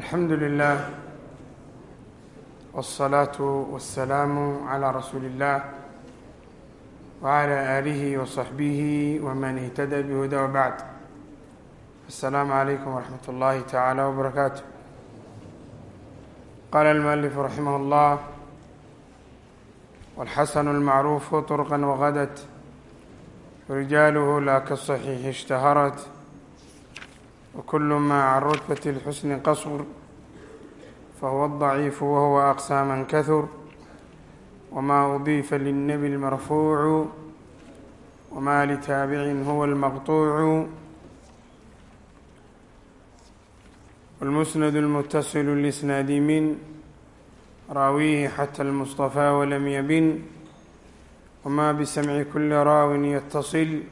alxamdu lilah wالsalaatu wasalaamu calaa rasuuli اllah wcala aalihi waصaxbihi wman ihtada bihuda wbacd asalaamu calaykum waraxmat اllahi tacaala wbarakaatu qala almualifu raximah اllah walxasanu اlmacruufu طurqa wagadat rijaaluhu la kaصaxiixi اshtaharat wkul ma can rutbat اlxusni qasur fahuwa الضaciif wahuwa aqsaa man kahur wma udiifa lلnebi اlmarfuucu wma litaabicin huwa اlmaqطuucu wاlmusnad اlmutasil lisnaadi min raawiihi xatى اlmuصطafى wlam ybin wma bsamci kuli raawin ytaصil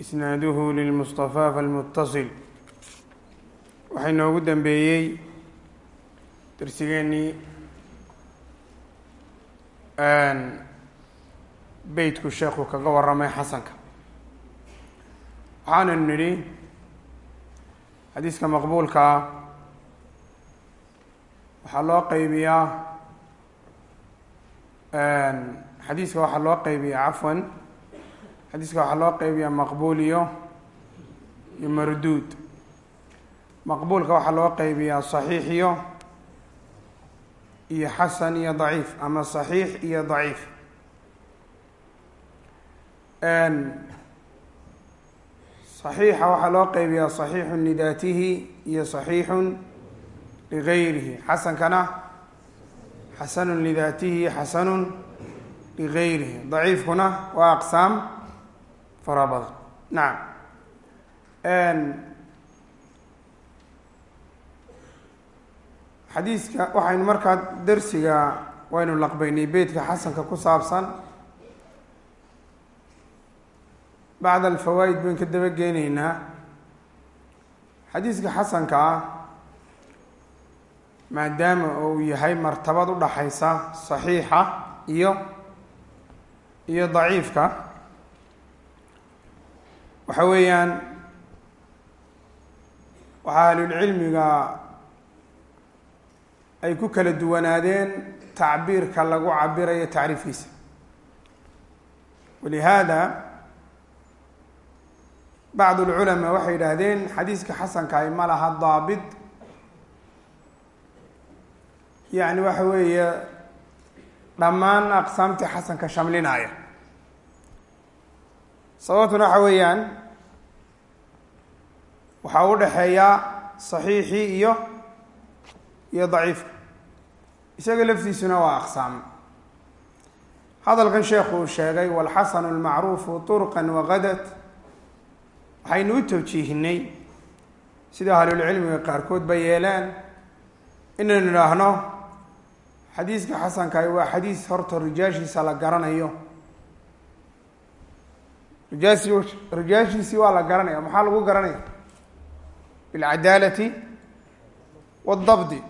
isnaaduhu lilmuصطafى falmutaصil waxaa inoogu dambeeyey darsigeennii beytku sheekhu kaga warramay xasanka. Waxaananu nidhi xadiiska maqbuulka ah waxaa loo qeybiyaa xadiiska waxaa loo qeybiyaa cafwan xadiiska waxaa loo qeybiyaa maqbuul iyo iyo marduud maqbuulka waxaa loo qeybiyaa saxiix iyo iyo xasan iyo daciif ama saxiix iyo daciif. Saxiixa waxaa loo qeybiyaa saxiixun lidaatihi iyo saxiixun ligayrihi. Xasankana xasanun lidaatihi xasanun ligayrihi. Daciifkuna waa aqsaam fara badan. Nacam xadiiska waxaynu markaa darsiga waynu laqbeynay beytka xasanka ku saabsan. Bacd alfawaa'id baynu ka daba geeneynaa xadiiska xasanka ah maadaama uu yahay martabad u dhaxaysa saxiixa iyo iyo daciifka waxa weeyaan waxaa ahlulcilmiga ay ku kala duwanaadeen tacbiirka lagu cabirayo tacriifkiisa. Walihaada bacd lculamaa waxay yidhaahdeen xadiiska xasankahi ma laha daabit. Yacni waxa weeye dhammaan aqsaamtii xasanka shamlinaya. Sababtuna waxa weeyaan waxaa u dhexeeya saxiixii iyo iyo daciifka isaga laftiisuna waa aqsaam. Hadalkan sheekhu uu sheegay walxasanu lmacruufu turqan wagadat waxaynu u tawjiihinay sida ahlulcilmiga qaarkood ba yeeleen inaynu idhaahno xadiiska xasankahi waa xadiis horta rijaashiisa la garanayo. Rijaas rijaashiisii waa la garanaya maxaa lagu garanaya bilcadaalati wadabdi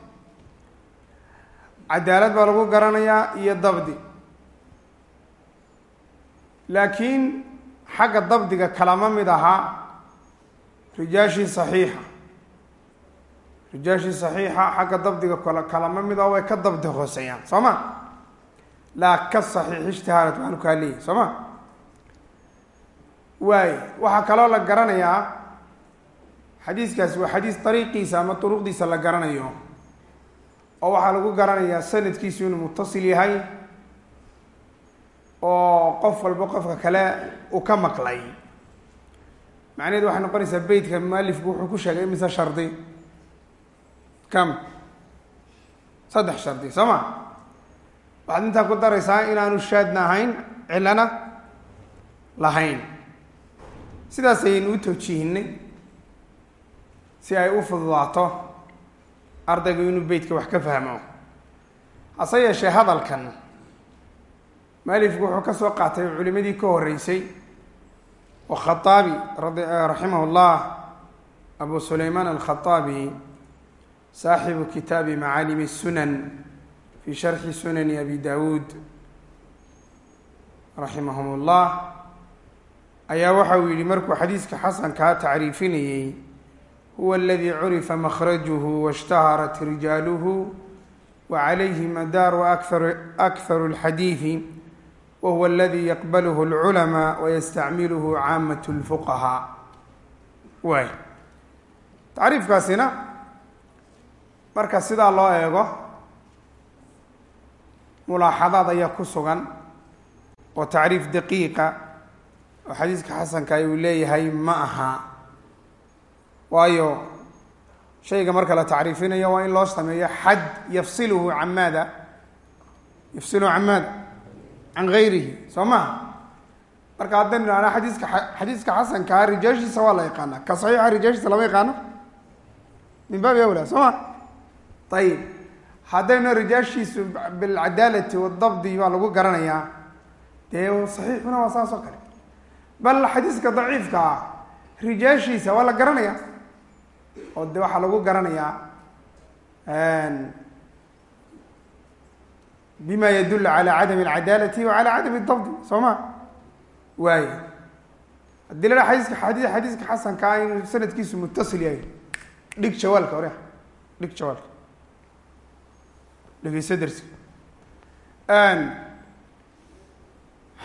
cadaalad baa lagu garanayaa iyo dabdi. Laakiin xagga dabdiga kalama mid ahaa rijaashii saxiixa. Rijaashii saxiixa xagga dabdiga kal kalama mid ah way ka dabdi hooseeyaan soo ma? Laa ka saxiix ishtihaarat waanu kaa leeyahy soo ma? Waay waxaa kaloo la garanayaa xadiiskaasi waa xadiis dariiqiisa ama duruqdiisa la garanayo oo waxaa lagu garanayaa sanadkiisu inuu mutasil yahay oo qof walba qofka kale uu ka maqlay. Macnaheedu waxay noqonaysaa beytka mualifku wuxuu ku sheegay imise shardi. Kam? Saddex shardi soo ma? Waxaad intaa ku daraysaa inaanu shaadna ahayn cilana lahayn. Sidaas ayaynu u tawjiihinay si ay u fududaato ardaygu inuu beytka wax ka fahmo. Hase yeeshee hadalkan mualifku wuxuu ka soo qaatay culimadii ka horeysay oo khaaabi raximah llah abu sulaymaan alkhaaabi saaxibu kitaabi macaalimi sunan fi sharxi sunani abi dawuud raximahum llah ayaa waxa uu yihi markuu xadiiska xasankaa tacriifinayey huwa aladii curifa makhrajuhu waishtaharat rijaaluhu wa calayhim adaaru akharu alxadiidi wa huwa aladii yaqbaluhu alculamaa wayastacmiluhu caamat lfuqahaa waay tacriifkaasina marka sidaa loo eego mulaaxadaad ayaa ku sugan oo tacriif daqiiqa oo xadiiska xasankaay uu leeyahay ma aha waayo shayga marka la tacriifinayo waa in loo sameeyo xad yafsiluhu can maada yafsiluhu can maada can gayrihi soo maha marka haddaynu idhahna xadiiska xadiiska xasankaa rijaashiisa waa la yaqaana ka saxiixa rijaashiisa lama yaqaano? Min baabi awla soo ma ayib haddaynu rijaashiisu bilcadaalati wadabdi baa lagu garanayaa dee saxiixuna waa saas oo kale. Bal xadiiska daciifka ah rijaashiisa waa la garanaya oo de waxaa lagu garanayaa bima yadulu calى cadam اlcadaalati wa calى cadam اdabdi soo ma waay haddii la ha xadiiska adi xadiiska xasankaa inuu sanadkiisu mutasil yahay dhig jawaalka hore dhig jawaalka dhegeyso dersi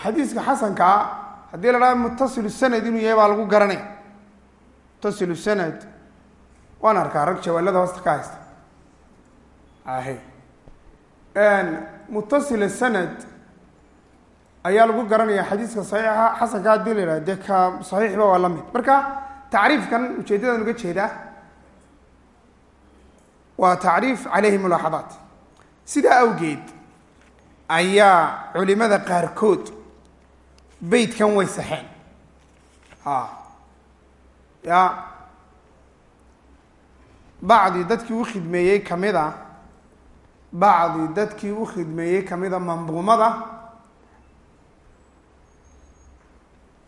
xadiiska xasankaa haddii la dhaha mutasilu sanad inuu yahay baa lagu garanaya mutasilu sanad waan arkaa rag jawaalada hoosta ka haysta. Ahe mutasil sanad ayaa lagu garanaya xadiiska saxiixa xasanka haddii la yidhaha dee ka saxiixba waa la mid. Marka tacriifkan ujeedadan uga jeedaa waa tacriif caleyhi mulaaxadaat. Sidaa awgeed ayaa culimada qaarkood beytkan way saxeen. A ya bacdi dadkii u khidmeeyey ka mid a bacdi dadkii u khidmeeyey kamida manduumada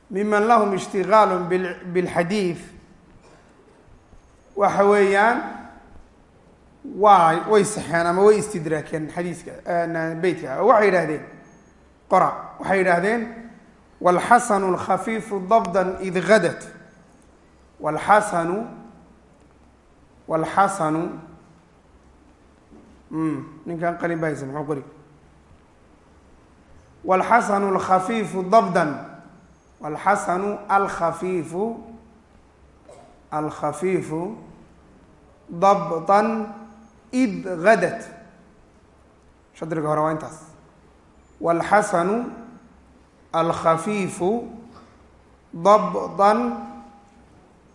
miman lahum ishtigaal bilxadiid waxa weeyaan waa way saxeen ama way istidraakeen xadiiska beytka. Oo waxay yidhahdeen qora waxay yidhaahdeen walxasanu alkhafiifu dabda id gadat walxasanu walxasanu ninkan qalin ba haysan muxuu qori walxasanu alkhafiifu dabdan walxasanu alkhafiifu alkhafiifu dabdan id gadat shadriga hore waa intaas walxasanu alkhafiifu dabdan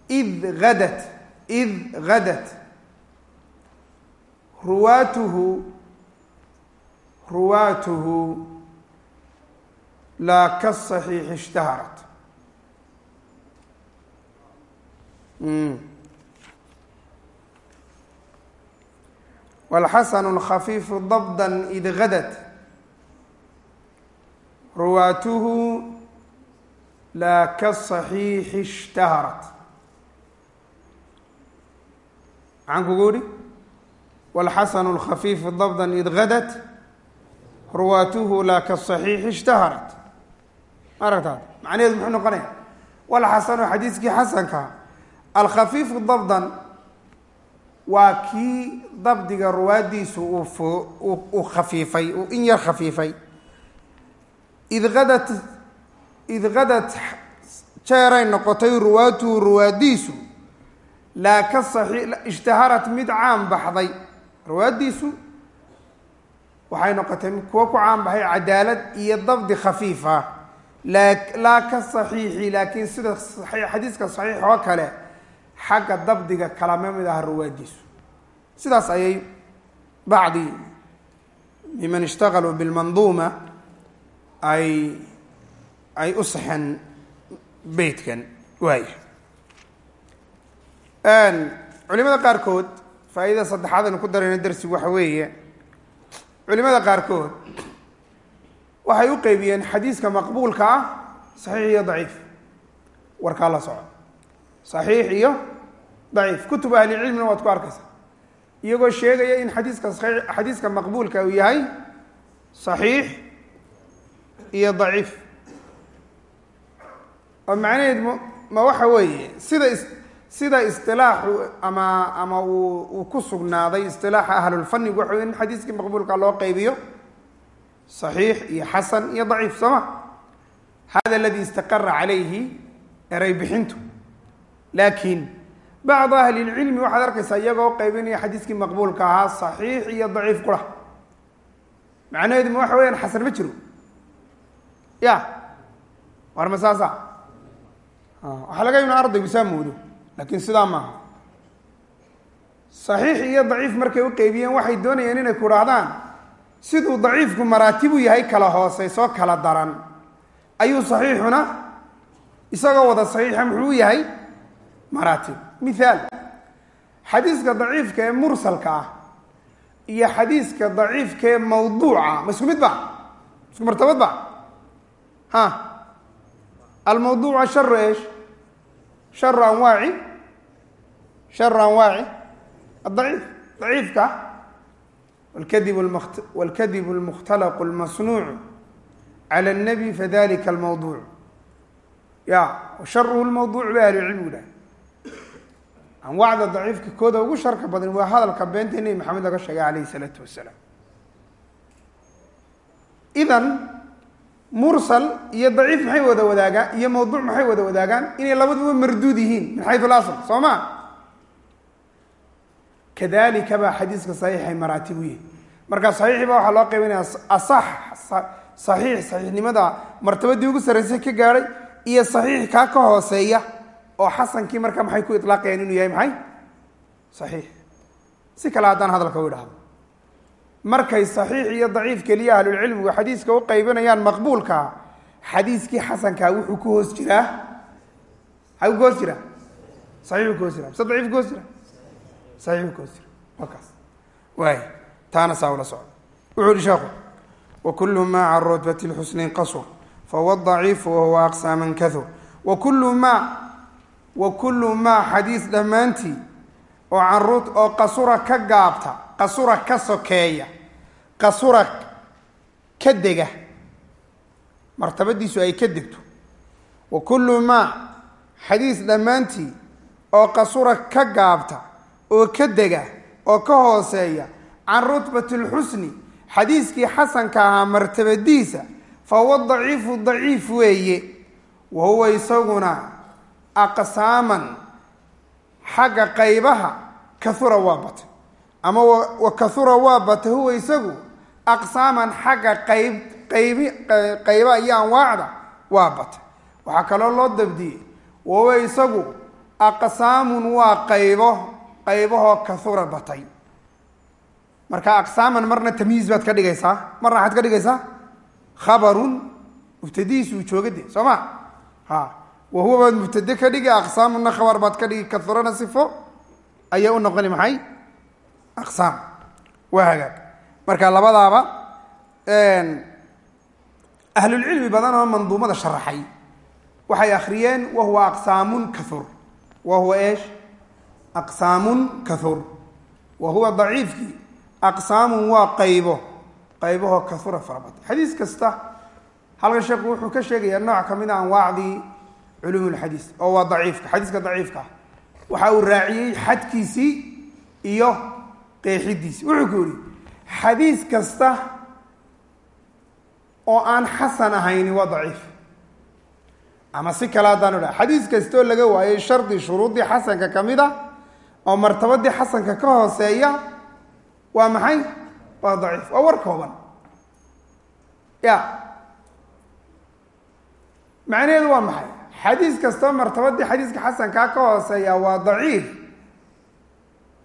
id gadat id gadat ruwaatuhu ruwaatuhu laa kasaxiixi ishtaharat walxasanu alkhafiifu dabda id gadat ruwaatuhu laa kasaxiixi ishtaharat maxaan kugu ihi walxasanu alkhafiifu dabda id gadat ruwaatuhu laa kasaxiixi ishtaharat. Ma aragtaad? Macnaheedu muxuu noqonaya walxasanu xadiiskii xasanka alkhafiifu dabdan waa kii dabdiga ruwaadiisu uu khafiifay uu in yar khafiifay. Id gadat id gadat jeeray noqotay ruwaatuhu ruwaadiisu laa ka ishtaharat mid caan baxday. Ruwaadiisu waxay noqotay kuwo ku caan baxay cadaalad iyo dabdi khafiif ah laa ka saxiixi laakiin sida xadiiska saxiix oo kale xagga dabdiga kalama mid ah ruwaadiisu sidaas ayay bacdi miman ishtagaluu bilmanduuma ay ay u saxeen beytkan waaya culimada qaarkood faa'iidada saddexaad aynu ku darayna darsigu waxa weeye culimada qaarkood waxay u qeybiyeen xadiiska maqbuulka ah saxiix iyo daciif. Warkaa la soco. Saxiix iyo daciif. Kutub ahlicilmina waad ku arkaysaa. Iyagoo sheegaya in xadiiska xadiiska maqbuulka uu yahay saxiix iyo daciif. Oo macnaheed m ma waxa weeye sida sida isilaaxu ama ama uu ku sugnaaday isilaaxa ahlulfanigu waxa wey in xadiiskii maqbuulka loo qaybiyo. Saxiix iyo xasan iyo daciif soo ma hada aladi istaqara calayhi eray bixintu. Laakiin bacd ahli lcilmi waxaad arkaysaa iyagoo qaybinaya xadiiskii maqbuulka ahaa saxiix iyo daciif qura macnaheedu ma waxa weyaan xasan ma jiro? Ya war ma saasa waxaa laga ina ardaygu saa moodo laakiin sidaa maaha saxiix iyo daciif markay u qeybiyeen waxay doonayeen inay ku dhahdaan siduu daciifku maraatibu yahay kala hooseysoo kala daran. Ayuu saxiixuna isagoo wada saxiixa muxuu yahay? Maraatib. Mithaal xadiiska daciifka ee mursalka ah iyo xadiiska daciifka ee mawduuca ma isku mid ba? Isku martabad ba? Ha. Almawduuca sharu esh sharu anwaaci sharu anwaaci adaciif daciifka wlkadib wاlkadib اlmukhtalaq اlmasnuuc calى الnabi fadalika almawduuc ya sharuhu lmawduuc ba ahlucilmigu dhahay anwaacda daciifka kooda ugu sharka badan waa hadalka beenta nebi maxamed laga sheegay alayh الsalaatu wasalaam idan mursal iyo daciif maxay wada wadaagaan iyo mawduuc maxay wada wadaagaan inay labaduba marduud yihiin min xayu lasl soo ma kadalika baa xadiiska saxiixay maraatib u yihi marka saxiixi baa waxaa loo qaybinaya asax saxiix saxiixnimada martabadii ugu sarreysay ka gaadhay iyo saxiix kaa ka hooseeya oo xasankii marka maxay ku ilaaqayaan inuu yahay maxay? Saxiix. Si kale haddaan hadalka u idhahdo markay saxiix iyo daciif keliya ahlulcilmigu xadiiska u qaybinayaan maqbuulka xadiiskii xasankaa wuxuu ku hoos jiraa. Maxaa ku hoos jiraa? Saxiixu ku saxiixu ku hoos jira waa kaas waay taana saa ula socda wuxuu yihi sheekhu wakulu ma can rutbati lxusni qasur fahuwa daciifu wahuwa aqsaaman kahur wakulu wa maa qasura ka gaabta qasura ka sokeeya qasura ay ka degto wa kullu maa xadiis dhammaantii oo qasura ka gaabta oo ka dega oo ka hooseeya can rutbati lxusni xadiiskii xasanka ahaa martabadiisa fa huwa daciifu daciif weeye wa huwa isaguna aqsaaman xagga qaybaha kahura waa batay ama wa kahura waa batay huwa isagu aqsaaman xagga qayb qaybi qayba iyo anwaacda waa batay waxaa kaloo loo dabdiyey wahuwa isagu aqsaamun waa qaybo qaybahoo kahura batay. Marka aqsaaman marna tamyiiz baad ka dhigaysaa marna waxaad ka dhigaysaa? Khabarun mubtadihiisuu jooga soo ma? Ha. Wahuwa baad mubtade ka dhigi aqsaamuna khabar baad ka dhigi kahurana sifo ayay u noqoni maxay? Aqsaam. Waa hagaag. Marka labadaaba ahlulcilmi badan oo manduumada sharaxay waxay akhriyeen wahuwa aqsaamun kahur wahuwa eesh aqsaamun kahur wa huwa daciifkii. Aqsaamun waa qaybo. Qaybahoo kahura farabata xadiis kasta halkan sheekhu wuxuu ka sheegayaa nooc ka mid a anwaacdii culum lxadiis oo waa daciifka xadiiska daciifka ah. Waxa uu raaciyey xadkiisii iyo qeexidiisi wuxuu ku yihi xadiis kasta oo aan xasan ahayni waa daciif. Ama si kale haddaan idha xadiis kastaoo laga waayey shardi shuruudii xasanka ka mid a oo martabadii xasanka ka hooseeya waa maxay? Waa daciif waa war kooban. Ya. Macnaheedu waa maxay? Xadiis kastoo martabadii xadiiska xasankaa ka hooseeya waa daciif.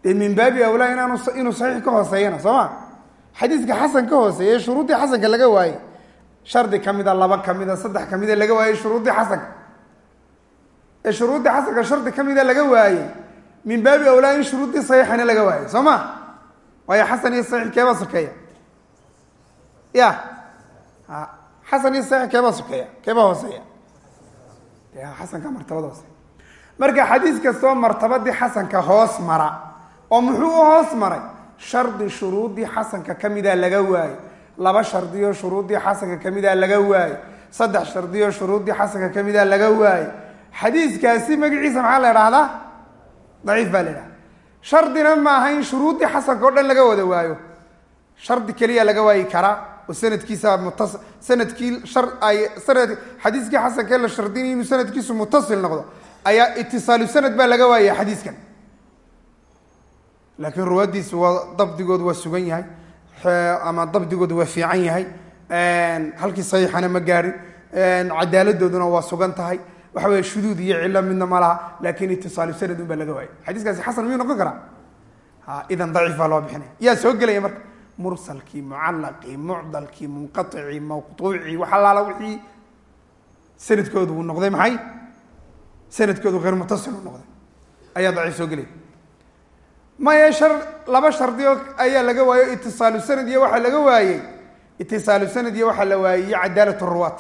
Dee min baabi awlaa inaanu inuu saxiix ka hooseeyana soo ma? Xadiiska xasan ka hooseeya shuruuddii xasanka laga waayey. Shardi ka mida laba ka mida saddex ka mida laga waayey shuruuddii xasanka. Ee shuruuddii xasanka shardi ka mida laga waayey min baabi awlaa in shuruuddii saxiixana laga waayey soo ma? Waayo xasan iyo saxiix keebaa sokeeya? Ya. Xasan iyo saxiix keebaa sokeeya? Keebaa hooseeya? Xasanka martabada hoose. Marka xadiis kastoo martabadii xasanka hoos mara oo muxuu u hoos maray? Shardi shuruudii xasanka ka mida laga waayo. Laba shardiyo shuruudii xasanka ka mida laga waayo. Saddex shardiyo shuruudii xasanka ka mida laga waayo. Xadiiskaasi magaciisa maxaa la idhaahdaa daciif baa la idhaha shardina maaha in shuruudii xasanka o dhan laga wada waayo. Shardi keliya laga waayi karaa oo sanadkiisa mutas sannadkii sanad xadiiskii xasankee la shardinay inuu sanadkiisu mutasil noqdo ayaa itisaalu sanad baa laga waayay xadiiskan. Laakiin ruwaadiisu waa dabdigoodu waa sugan yahay ama dabdigoodu waa fiican yahay. Halkii saxiixana ma gaarin. Cadaaladooduna waa sugan tahay waxa weye shuduud iyo cilo midna ma laha laakin itisaalu sanad un baa laga waayay. Xadiiskaasi xasan miyuu noqon karaa? Idan daciif baa loo bixinaya yaa soo gelaya marka? Mursalkii mucalaqii mucdalkii munqaicii mawquucii wax allaala wixii sanadkoodu uu noqday maxay? Sanadkoodu hayr mutasil uu noqday. Ayaa daciif soo gelaya. Maya shar laba shardioo ayaa laga waayo itisaalu sanad iyo waxaa laga waayey itisaalu sanad iyo waxaa la waayey cadaalat ruwaad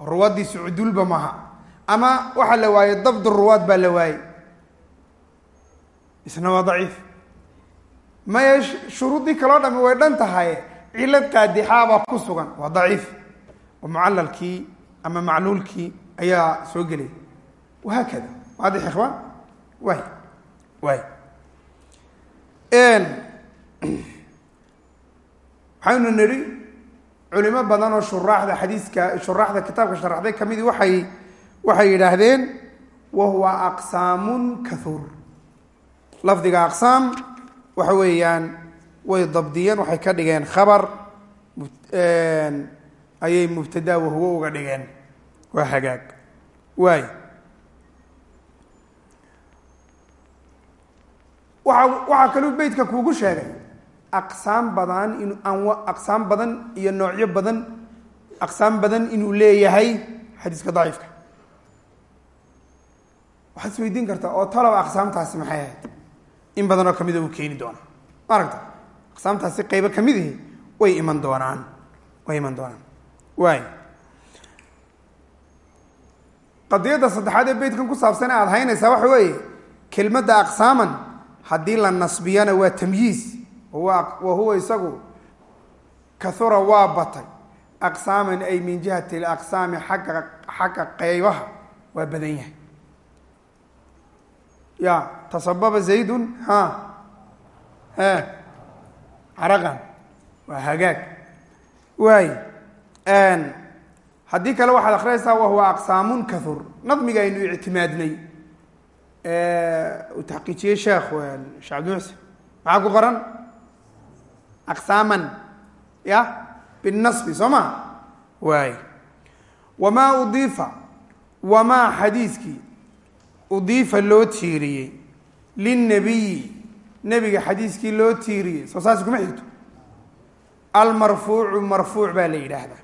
ruwaaddiisu cudulba maaha ama waxaa la waayey dabd ruwaad baa la waayey isna waa daciif. Maya shuruuddii kaloo dhami way dhan tahay cilad qaadixaabaa ku sugan. Waa daciif. Oo mucalalkii ama macluulkii ayaa soo gelaya wahaakada waadix ikhwaan waay. Waay. Waxaynu nidhi culimo badan oo shuraaxda xadiiska shuraaxda kitaabka sharaxday kamidii waxay waxay yidhaahdeen wa huwa aqsaamun kathuur. Lafdiga aqsaam waxa weeyaan way dabdiyeen waxay ka dhigeen khabar ayay mubtada wahuwo uga dhigeen. Waa hagaag. Waay. Waa waxaa kaluu beytka kuugu sheegay aqsaam badan in anwa aqsaam badan iyo noocyo badan aqsaam badan inuu leeyahay xadiiska daciifka waxaad is weydiin kartaa oo talow aqsaamtaasi maxay ahayd? In badan oo kamida uu keeni doona ma aragta aqsaamtaasi qeybo kamidihi way iman doonaan way iman doonaan. Waay qadiyadda saddexaad ee beytkan ku saabsan aada haynaysaa waxa weeye kelmadda aqsaaman haddii la nasbiyana waa tamyiiz wa huwa isagu kahura waa batay. Aqsaaman ay min jihati alaqsaami xagga xagga qeybaha waa badan yahay ya tasababa zaydun ha e caraqan waa hagaag waay haddii kale waxaad akrinaysaa wahuwa aqsaamun kahur nadmiga aynu ictimaadnay uu taxqiijiyey sheekh sheekh cabdimuxsen maxaa ku qoran aqsaaman ya binasbi soo ma waay wamaa udiifa wamaa xadiiskii udiifa loo tiiriyey lilnabiyi nebiga xadiiskii loo tiiriyey soo saasi kuma xigto. Almarfuucu marfuuc baa la yidhaahdaa.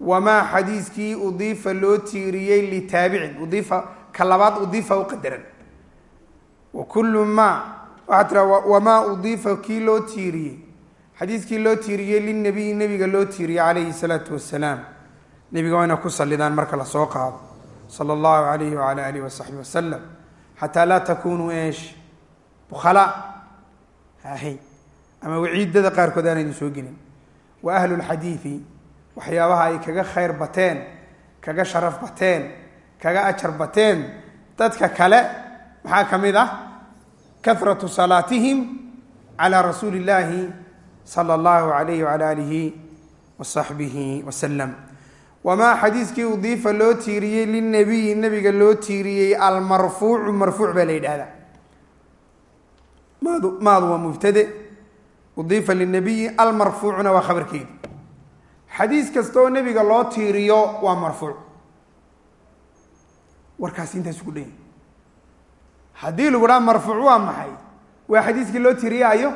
Wamaa xadiiskii udiifa loo tiiriyey litaabicin udiifa ka labaad udiifa u qadaran. Wa kullu maa waxaa tiraa wamaa udiifa kii loo tiiriyey xadiiskii loo tiiriyey lilnabiyi nebiga loo tiiriyey calayhi salaatu wasalaam nebiga waa ina ku sallidaan marka la soo qaado sala allahu alayhi wala alihi wasaxbi wasalam xataa laa takunuu eesh bukhala hahay ama waciidada qaarkood aanaynu soo gelin. Wa ahlu lxadiidi waxyaabaha ay kaga khayr bateen kaga sharaf bateen kaga ajar bateen dadka kale maxaa ka mid ah? Kahratu salaatihim calaa rasuuli illaahi sala allahu alayhi wala alihi wasaxbihi wasalam wamaa xadiiskii udiifa loo tiiriyey lilnabiyi nebiga loo tiiriyey almarfuucu marfuuc baa la yidhahdaa maadu maadu waa mubtade udiifa lilnabiyi almarfuucuna waa khabarkeedi xadiis kasta oo nebiga loo tiiriyo waa marfuuc warkaasi intaas ugu dhanya haddii lagu dhaha marfuuc waa maxay waa xadiiskii loo tiiriyaayo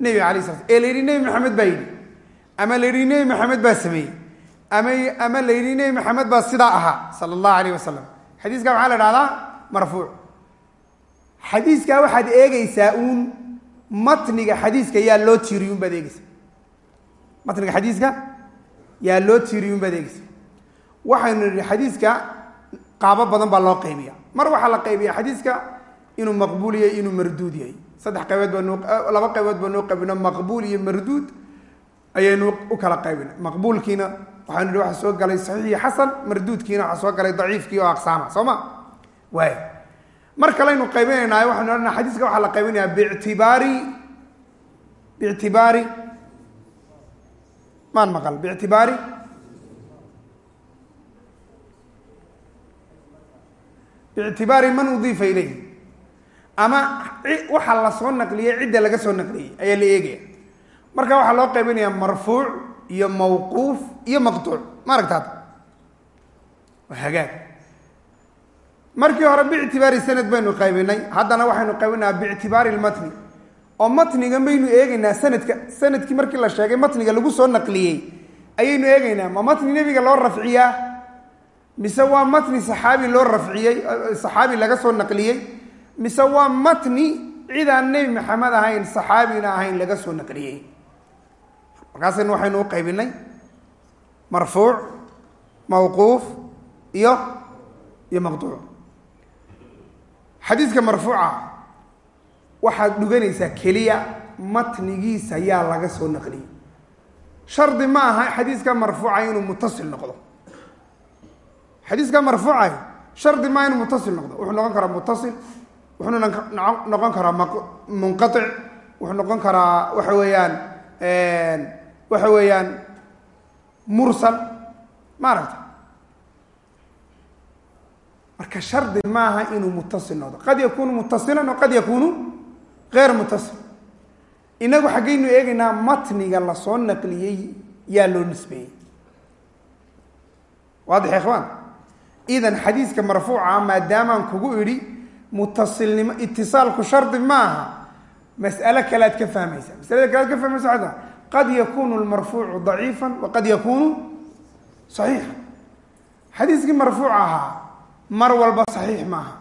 nebiga alay sla ee la yidhi nebi maxamed baa yidhi ama la yidhi nebi maxamed baa sameeyey ama ama la yidhi nebi maxamed baa sidaa ahaa sala allahu alayh wasalam xadiiskaa maxaa la dhahdaa marfuuc. Xadiiskaa waxaad eegeysaa uun matniga xadiiska yaa loo tiiriy un baad eegeysaa matniga xadiiska yaa loo tiiriy un baad eegeysaa waxaynu nihi xadiiska qaabo badan baa loo qaybiya mar waxaa la qaybiya xadiiska inuu maqbuul yahay inuu marduud yahay. Saddex qaybood baa noo laba qaybood baa noo qaybino maqbuul iyo marduud ayaynu u kala qaybina maqbuulkiina waxaynu nihi waxa soo galay saxiix iyo xasan marduudkiina waxaa soo galay daciifkii oo aqsaama soo ma? Waay mar kalaynu qaybinaynaa waxaynu odhanaa xadiiska waxaa la qaybinayaa bictibaari bictibaari maan maqal bictibaari bictibaari man udiifa ilayh ama waxaa la soo naqliyey cidda laga soo naqliyey ayaa la eegaya. Marka waxaa loo qaybinayaa marfuuc iyo mawquuf iyo maqtuuc. Ma aragtaad waa hagaag. Markii hore bictibaari sanad baynu qaybinay. Haddana waxaynu qaybinayaa bictibaari lmatni oo matniga maynu eegeynaa sanadka sannadkii markii la sheegay matniga lagu soo naqliyey ayaynu eegeynaa ma matni nebiga loo rafciyaa? Mise waa matni saxaabi loo rafciyey saxaabi laga soo naqliyey? Mise waa matni cidaan nebi maxamed ahayn saxaabina ahayn laga soo naqliyey markaasaynu waxaynu u qaybinay marfuuc mawquuf iyo iyo maqduuc. Xadiiska marfuuca waxaad dhuganaysaa keliya matnigiisa yaa laga soo naqliyey. Shardi ma aha xadiiska marfuuca inuu mutasil noqdo. Xadiiska marfuuca shardi maaha inuu mutasil noqdo. Wuxuu noqon karaa mutasil wuxuu noqon karaa munqaic wuxuu noqon karaa waxa weeyaan waxa weeyaan mursal ma aragta marka shardi maaha inuu mutasil noqdo. Qad yakunu mutasilan oo qad yakunu غeyr mutasil inagu xaggaynu eegaynaa matniga la soo naqliyey yaa loo nisbeeyey. Waadix ikhwaan. Idan xadiiska marfuuca maadaamaan kugu idhi mutasilnimo itisaalku shardi ma aha mas'alo kale ad ka fahmaysa. Masalada kale ad ka fahmaysa waa qad yakunu lmarfuucu daciifa waqad yakunu saxiixa. Xadiiskii marfuuc ahaa mar walba saxiix maaha.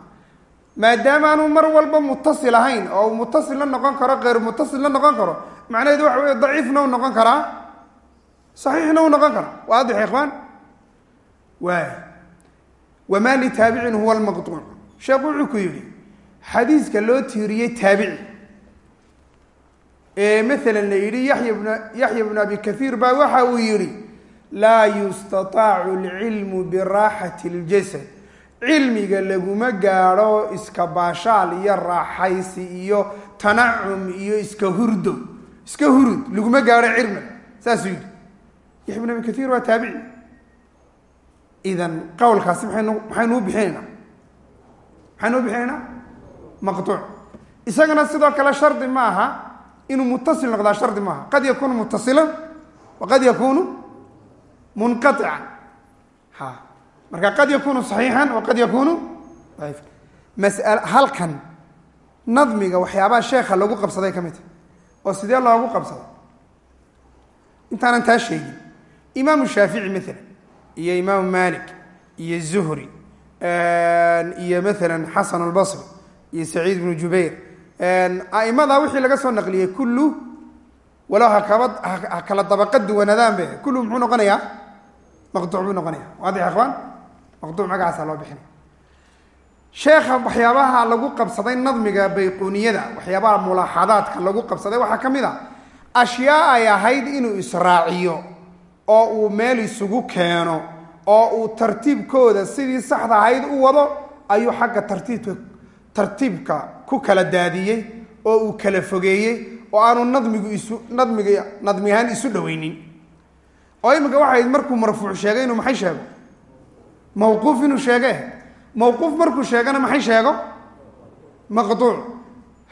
Maadaama aanu mar walba mutasil ahayn oo uu mutasil la noqon karo keyr mutasil la noqon karo macnaheedu waxa wey daciifna u noqon karaa saxiixna u noqon karaa waadix ikhwaan? Waay. Wamaa litaabicin huwa lmaqtuuc sheekhu wuxuu ku yidhi xadiiska loo tiiriyey taabici ee maalan la bn yaxya bnu abi kaiir baa waxa uu yidhi laa yustataacu alcilmu biraaxati اljasad cilmiga laguma gaadho iska baashaal iyo raaxaysi iyo tanacum iyo iska hurdo. Iska hurud laguma gaadho cilmiga saasuu yidhi. Yaxya bn abi kaiir waa taabici. Idan qowlkaasi maaynu maxaynu u bixinaynaa maxaynu u bixinaynaa maqtuuc. Isagana sidoo kale shardi ma aha inuu mutasil noqdaa shardi maaha. Qad yakunu mutasilan waqad yakunu munqaican ha. Marka qad yakunu saxiixan waqad yakunu daciifan masal halkan nadmiga waxyaabaha sheekha lagu qabsaday ka mid. Tahy oo sidee loogu qabsaday? Intaanan taa sheegin. Imaamu shaafici maalan iyo imaamu malik iyo zuhri iyo maalan xasan albasri iyo saciid bnu jubayr aimada wixii laga soo naqliyey kullu walow hakaba ha kala dabaqa duwanadaanbe kullu muxuu noqonayaa? Maqduuc buu noqonaya waadix ikhwaan maqduuc magacaasa loo bixinaya sheekha waxyaabaha lagu qabsaday nadmiga bayquuniyada waxyaabaha mulaaxadaadka lagu qabsaday waxaa ka mid a ashyaa ay ahayd inuu israaciyo oo uu meel isugu keeno oo uu tartiibkooda sidii saxda ahayd u wado ayuu xagga tartiibka tartiibka ku kala daadiyey oo uu kala fogeeyey oo aanu nadmigu isu nadmiga nadmi ahaan isu dhoweynin oo iminka waxayd markuu marfuuc sheegay inuu maxay sheego? Mawquuf inuu sheege mawquuf markuu sheegana maxay sheego? Maqduuc.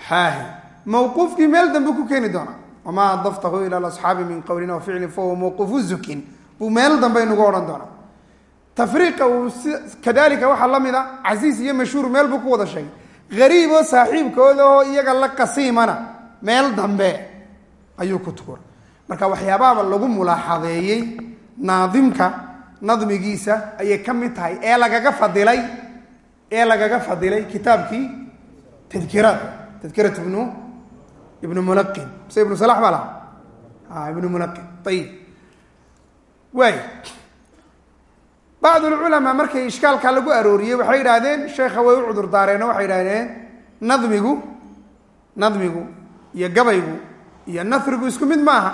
Haahi. Mawquufkii meel dambe ku keeni doona. Wamaa adaftahu ila asxaabi min qowlin aw ficlin fahuwa mawquufu zukin. Buu meel dambe inugu odhan doona. Tafriiqa uu kadalika waxaa la mid a casiis iyo mashhuur meel buu ku wada sheegay hariib oo saaxiibkooda oo iyaga la qasiimana meel dambe ayuu ku tuuray marka waxyaabaaba lagu mulaaxadeeyey naadimka nadmigiisa ayay ka mid tahay. Ee lagaga fadilay ee lagaga fadilay kitaabkii tadkirada tadkirat ibnu ibnu mulaqin mise ibnu salax baa lahaa ibnu mulaqin ayib waay bacd lculamaa markay ishkaalka lagu arooriyey waxay yidhaahdeen sheekha way u cudur daareen oo waxay yidhahdeen nadmigu nadmigu iyo gabaygu iyo nafrigu isku mid maaha.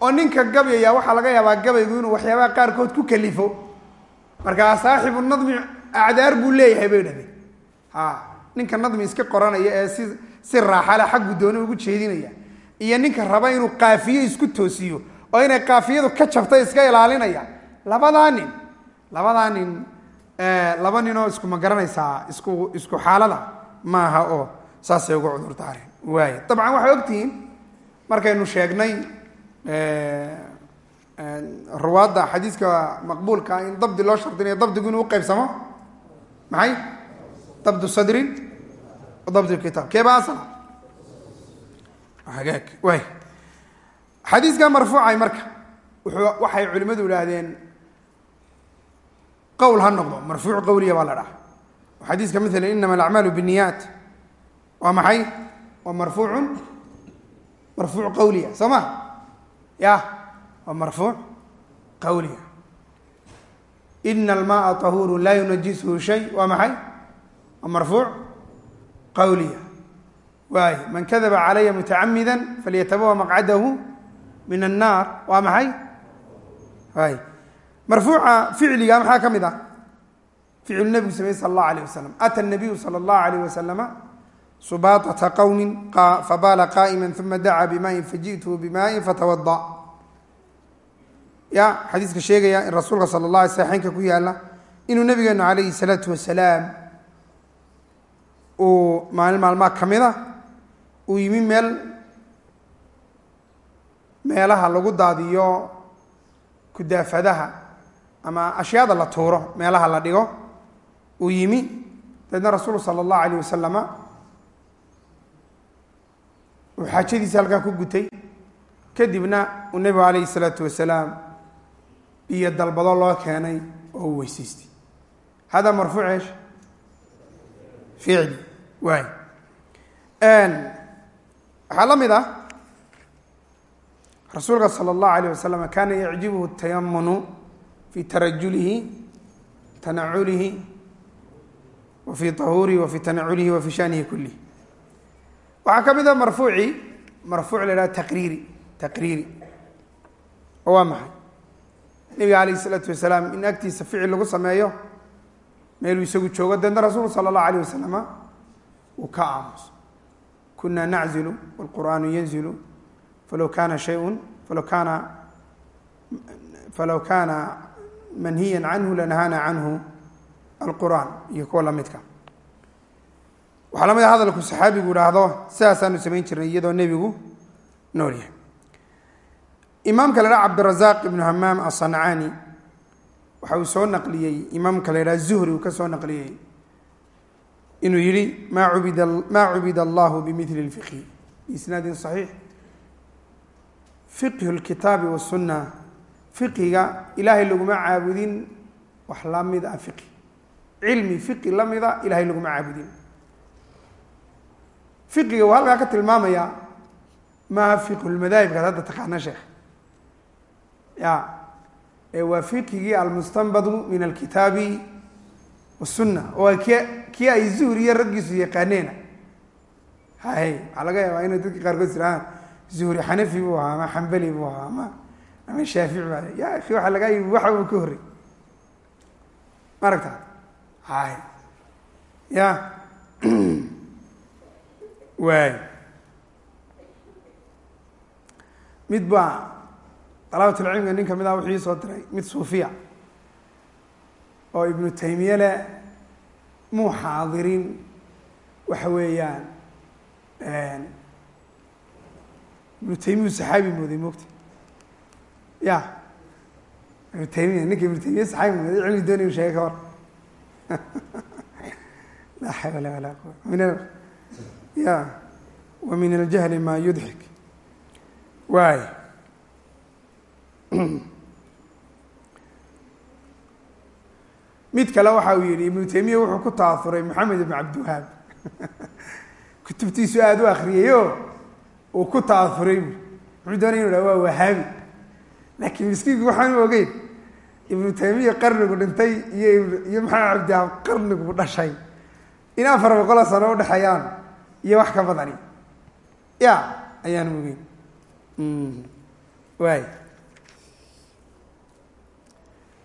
Oo ninka gabyaya waxaa laga yaabaa gabaygu inuu waxyaabaha qaarkood ku kalifo. Markaa saaxibu nadmi acdaar buu leeyahay bay yidhahdeen. Ha ninka nadmi iska qoranaya ee si si raaxale xaggu dooni ugu jeedinaya iyo ninka raba inuu kaafiyo isku toosiyo oo inay kaafiyadu ka jabta iska ilaalinaya labadaa nin labadaa nin laba nin oo isku ma garanaysaa isku isku xaalada? Maaha oo saasay uga cudur daareen waay dabcan waxay ogtihiin markaynu sheegnay ruwaadda xadiiska maqbuulka in dabdi loo shardinayo dabdigu inuu uqaybsamo maxay? Dabdu sadrin dabd kitaab. Keeba asla hagaag. Waay xadiiskaa marfuucay marka wuxuu waxay culimmadu idhaahdeen qowl ha noqdo marfuuc qowliya baa la dhaha xadiiska maala inama alacmaalu binniyaat. Waa maxay? Waa marfuucun marfuuc qawliya. Soo ma ya waa marfuuc qawliya. Ina almaaa tahuuru laa yunajisuhu shay. Waa maxay? Waa marfuuc qawliya. Waay man kadaba calaya mutacamida falyatabawa maqcadahu min annaar. Waa maxay? Waay marfuuca ficliga maxaa ka mid ah ficlu nabigu samey sal allah alayh wasalam ata nabiyu sal allahu alayh wasalama subaatata qowmin fabaala qaa'ima uma dacaa bimaain faji'tuhu bimaain fatawada ya xadiiska sheegaya in rasuulka sala allah alay saxeenka ku yaalla inuu nabigeenu calayhi salaatu wasalaam uu maalin maalmaha ka mid a uu yimi meel meelaha lagu daadiyo kudaafadaha ama ashyaada la tuuro meelaha la dhigo uu yimi. Dabeedna rasuulu sala allahu alayh wasalama uu xaajadiisa halkaa ku gutay. Kadibna uu nebigu calayhi salaatu wasalaam biyo dalbado loo keenay oo uu weysiistay hada marfuuc eesh ficli waay waxaa la mid ah rasuulka sala allahu alayh wasalam kaana yacjibuhu tayamunu fi tarajulihi tanaculihi wa fi tahuurihi wa fi tanaculihi wa fi shanihi kulih waxaa ka mid a marfuuci marfuuc la yhaha taqriiri taqriiri oo waa maxay nebiga alayh isalaatu wasalaam in agtiisa ficil lagu sameeyo meeluu isagu joogo deedna rasuulku sala allahu alayh wasalama uu ka aamuso kuna naczilu wاlqur'aanu yanzilu falow kana shayun falow kana falow kana manhiya canhu lanahana canhu alqur'aan iyo kuwa lamidka waxaa la mid a hadalku saxaabigu idhaahdo sidaasaanu samayn jirnay iyadoo nebigu nool yahay. Imaamka la dhaha cabdirazaq ibnu hamaam asancaani waxa uu soo naqliyey imaamka la yidhaha zuhri uu ka soo naqliyey inuu yihi ma ubid maa cubida allahu bimili lfiqhi. Biisnaadin saxiix. Fiqhu lkitaabi wasunna fiqiga ilaahay laguma caabudin wax la mid a fiqi. Cilmi fiqi la mida ilahay laguma caabudin. Fiqiga uu halkaa ka tilmaamaya maaha fiqhulmadaahibkaad hadda taqaana sheekh. Ya waa fiqigii almustanbadu min alkitaabi wasunna oo ki kii ay zuhri iyo raggiisu yaqaaneena hay waxaa laga yaabaa inay dadka qaarkood tirahaan zuhri xanafi buu ahaa ama xambali buu ahaa ama ama shaafici baa ya akhi waxaa lagaa yii waxa uu ka horrey ma aragta hay ya waay mid baa dalaabatulcilmiga nin ka mid ah wuxuu soo diray mid suufiya oo ibnu taymiye le muu xaadirin waxa weeyaan ibnu taymiyu saxaabi mooday mogta ya. Ibnu taymiya ninka ibnu taymiye saxaabi mooday cilmi doonay sheege ka hor. Laa ya. Wa min aljahli ma yudxik waay. Mid kale waxa uu yihi ibnu taymiya wuxuu ku taafuray maxamed ibn cabdiwahaab kutubtiisu aada u akriyayoo uu ku taafuray wuxuu doonay inu ha waa wahaabi laakiin miskiinku waxaanu ogeyn ibnu taymiya qarnigu dhintay iyo iyo maxamed cabdiwahaab qarnigu dhashay. In afar boqolo sano udhexeeyaan iyo wax ka badani. Ya ayaan ogeyn. Waay.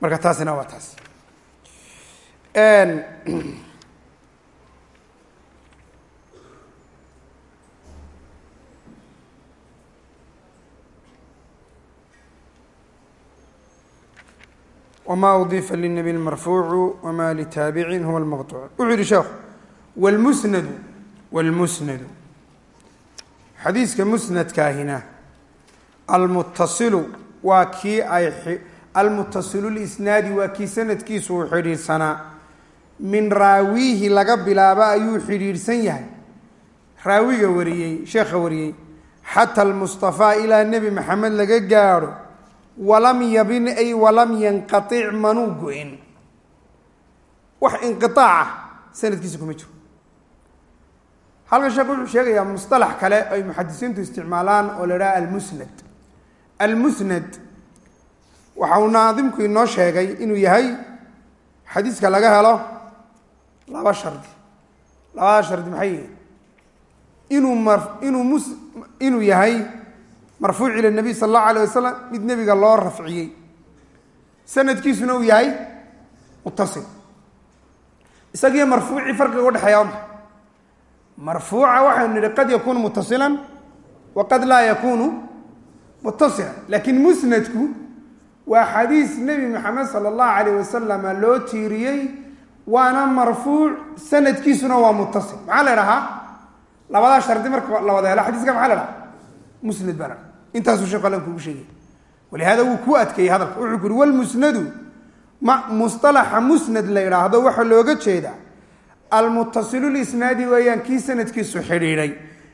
Marka taasina waa taas wma udifa lلnabi اmarfuucu wma ltaabicin huwa maqtuuc wuxuu yihi sheekhu wlmusnadu wlmusnadu xadiiska musnadkaahina almutasilu waa kii ay almutasilu lisnaadi waa kii sanadkiisu uu xidhiirsanaa min raawiihi laga bilaaba ayuu xidhiidhsan yahay raawiga wariyey sheekha wariyey xata lmustafaa ilaa nebi maxamed laga gaaro walam yabin ay walam yanqaic manuu go-in. Wax inqiaaca sanadkiisa kuma jiro. Halkan sheekh wuxuu sheegayaa musطalax kale ay muxadisiintu isticmaalaan oo la idhaha almusnad. Almusnad waxa uu naadimku inoo sheegay inuu yahay xadiiska laga helo laba shardi. Labada shardi maxay yihiin? Inuu mar inuu mus inuu yahay marfuuc ila nabiy sala allahu alayh wasalam mid nebiga loo rafciyey. Sanadkiisuna uu yahay mutasil isagiyo marfuucii farqiga udhexeeya ma marfuuca waxaynu nidhi qad yakunu mutasilan wa qad laa yakunu mutasilan laakiin musnadku waa xadiis nebi maxamed sala allahu alayh wasalama loo tiiriyey waana marfuuc sanadkiisuna waa mutasil maxaa la idhahaa labadaa shardi marka la wada helo xadiiska maxaa la dhaha musnad baa la intaasuu sheekhu allan kugu sheegay. Walihada wuu ku adkeeyey hadalka. Wuxuu ku uhi walmusnadu ma musطalaxa musnad la idhaahdo waxaa looga jeedaa almutasilu lisnaadi weeyaan kii sanadkiisu xidhiidhay.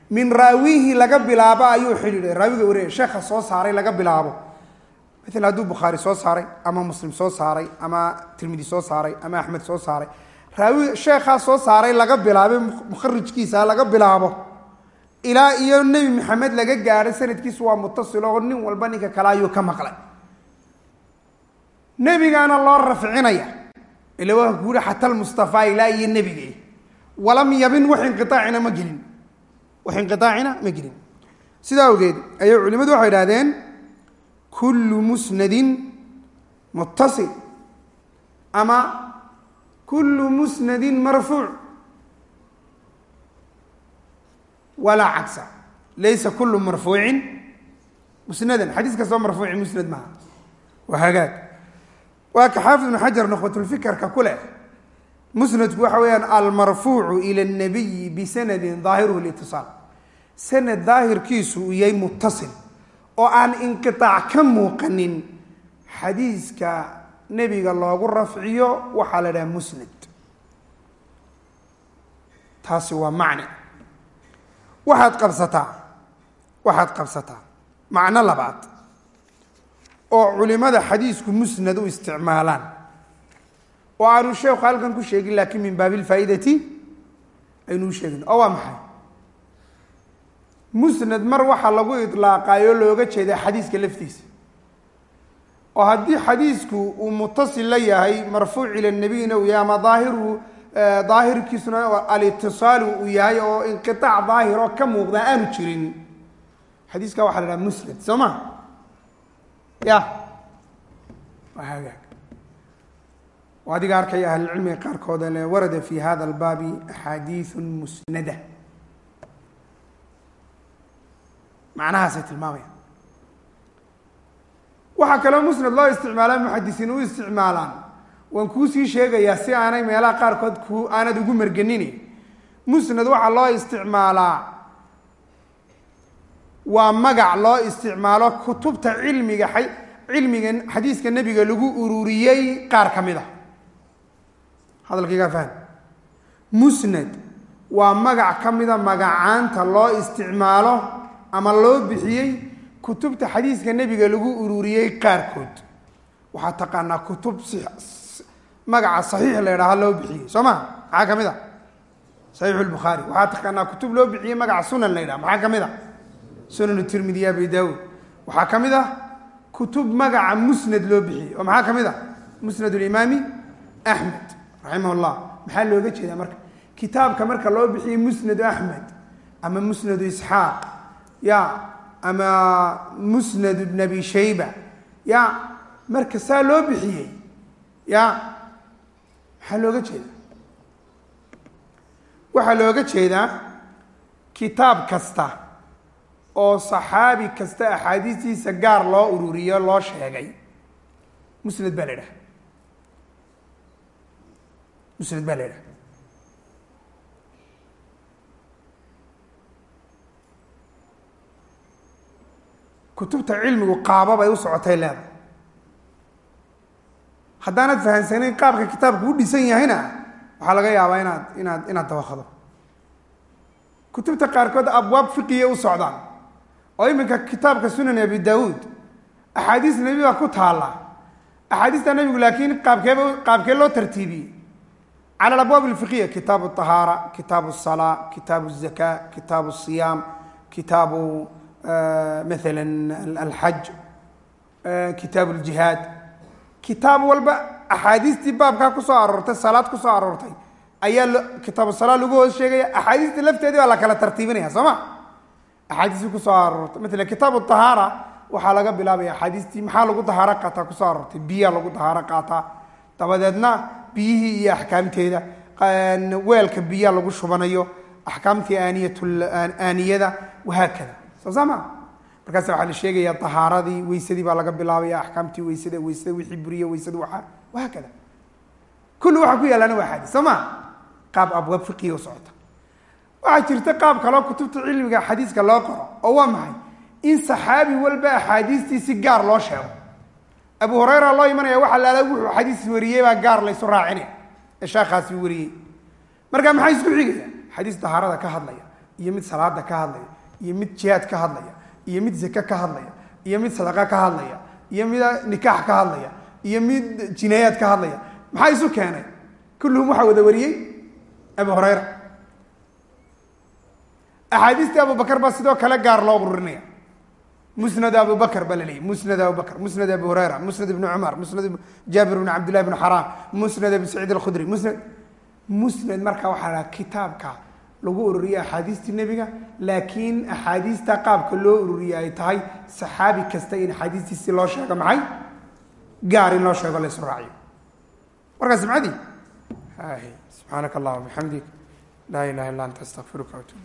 Min raawihi laga bilaabo ayuu xidhiidhay. Raawiga wareeg sheekha soo saaray laga bilaabo. Maala hadduu bukhaari soo saaray ama muslim soo saaray ama tirmidi soo saaray ama axmed soo saaray. Raawi sheekhaa soo saaray laga bilaabay mukharijkiisa laga bilaabo ilaa iyo nebi maxamed laga gaadhay sanadkiisu waa mutasil oo nin walba ninka kale ayuu ka maqlay. Nebigaana loo rafcinaya. Ila waa ku yihi xata lmustafaa ilaa iyo nebige walam yabin wax inqiaacina ma gelin. Wax inqiaacina ma gelin. Sidaa awgeed ayay culimadu waxay idhahdeen kullu musnadin muttasil. Ama kullu musnadin marfuuc walaa cagsa. Laysa kullu marfuucin musnadan. Xadiis kastoo marfuuci musnad maaha. Waa hagaag. Waa ka xaafid ibnu xajar nukhbatulfikerka ku leh. Musnadku waxa weeyaan almarfuucu ila اnabiyi bisanadin daahiruhu litisaal sanad daahirkiisu uu yahay mutasil oo aan inqiaac ka muuqanin xadiiska nebiga loogu rafciyo waxaa la dhaha musnad. Taasi waa macne waxaad qabsataa waxaad qabsataa. Macno labaad oo culimada xadiisku musnad u isticmaalaan. Oo aanu sheekhu halkan ku sheegin laakiin min baabi lfaa'idati aynuu sheegin. Oo waa maxay? Musnad mar waxaa lagu idlaaqayo looga jeedaa xadiiska laftiisa. Oo haddii xadiisku uu mutasil la yahay marfuuc ila nabiyna uu yahay ama daahiru daahirkiisuna alitisaalu uu yahay oo inqiaac daahir oo ka muuqda aanu jirin. Xadiiska waxa la dhaha musnad soo ma? Ya. Waa hagaag adiga arkaya ahlilcilmiga qaarkood le warada fi hada albaabi axaadiiu musnada. Macnahaasay tilmaamayaan. Waxaa kaloo musnad loo isticmaalaa muxadisiin u isticmaalaan waan kuu sii sheegayaa si aanay meelaha qaarkood ku aanad ugu mergenin musnad waxaa loo isticmaalaa waa magac loo isticmaalo kutubta cilmiga cilmiga xadiiska nebiga lagu ururiyey qaar ka mid a hadalkaygaa fahm musnad waa magac ka mida magacaanta loo isticmaalo ama loo bixiyey kutubta xadiiska nebiga lagu ururiyey qaarkood. Waxaa taqaanaa kutub magaca saxiix la ydhaha loo bixiyey soo ma? Maxaa ka mid a saxiixu lbukhaari waxaa taqaanaa kutub loo bixiyey magaca sunan la ydhaha maxaa ka mid a sunan tirmidi abi daawud waxaa ka mid ah kutub magaca musnad loo bixiyey. Oo maxaa ka mid a musnad limaami axmed raximah llah maxaa looga jeedaa marka? Kitaabka marka loo bixiyey musnadu axmed ama musnadu isxaaq ya ama musnad abi shayba ya marka saa loo bixiyey ya maxaa looga jeedaa. Waxaa looga jeedaa kitaab kasta oo saxaabi kasta axaadiistiisa gaar loo ururiyo loo sheegay. Musnad baa la idhaha musnad baa la yidhaha. Kutubta cilmigu qaababay u socotay leedahay haddaanad fahamsanayn qaabka kitaabku u dhisan yahayna waxaa laga yaabaa inaad inaad inaad dabakado kutubta qaarkood abwaab fiqiya u socdaan. Oo iminka kitaabka sunan abi daawuud. Axaadiis nebi baa ku taalla. Axaadiista nebigu laakiin qaabkeeba qaabkee loo tartiibiyey. Cala alabwaab alfiqiya kitaabu ahaara kitaabu salaa kitaabu zaka kitaabu siyaam kitaabu maala alxaj kitaabu ljihaad kitaab walba axaadiistii baabkaa ku soo aroortay salaad ku soo aroortay ayaa kitaabu salaa lagu hoos sheegaya axaadiistii lafteedii baa la kala tartiibinaya soo ma? Axaadiistii ku soo aroortay. Maala kitaabu ahaara waxaa laga bilaabaya axaadiistii maxaa lagu dahaaro qaataa ku soo aroortay biyaa lagu dahaaro qaataa. Dabadeedna biyihii iyo axkaamteeda weelka biyaa lagu shubanayo axkaamtii aaniyat aaniyada wahaakada. Soo saa maa markaas waxaa la sheegaya ahaaradii weysadii baa laga bilaabaya axkaamtii weysada weysada wixii buriya weysada waa wahaakada kulli waxaa ku yaalaana waa axaadiis soo maa qaab abwaab fiqiya u socota. Waxaa jirta qaab kaloo kutubta cilmiga xadiiska loo qoro oo waa maxay? In saxaabi walba axaadiistii si gaar loo sheego. Abu hureyra loo imanaya waxa laala wuxuu xadiis wariyey baa gaar laysu raacinaya ee sheekhaasi wariyey. Marka maxaa isku xigaya xadiis dahaarada ka hadlaya iyo mid salaada ka hadlaya iyo mid jihaad ka hadlaya iyo mid zake ka hadlaya iyo mid sadaqa ka hadlaya iyo mid nikaax ka hadlaya iyo mid jinaayaad ka hadlaya. Maxaa isu keenay? Kulluhum waxaa wada wariyey abu hureyra axaadiistii abubakar baa sidoo kale gaar loo ururinaya. Musnad abu baa la leeyay musnad abu musnad abi hureyra musnad ibni cumar musnad jaabir bn cabdillahi bn xaraam musnad abi saciid alkhudri musnad musnad marka waxaa laha kitaabka lagu ururiya axaadiistii nebiga laakiin axaadiista qaabka loo ururiye ay tahay saxaabi kasta in axaadiistiisi loo sheego maxay? Gaar in loo sheego laysu raaciyo. Warkaas macadi subxaanaka allahuma bixamdik laa ilaha illa anta astaqfiruka watuub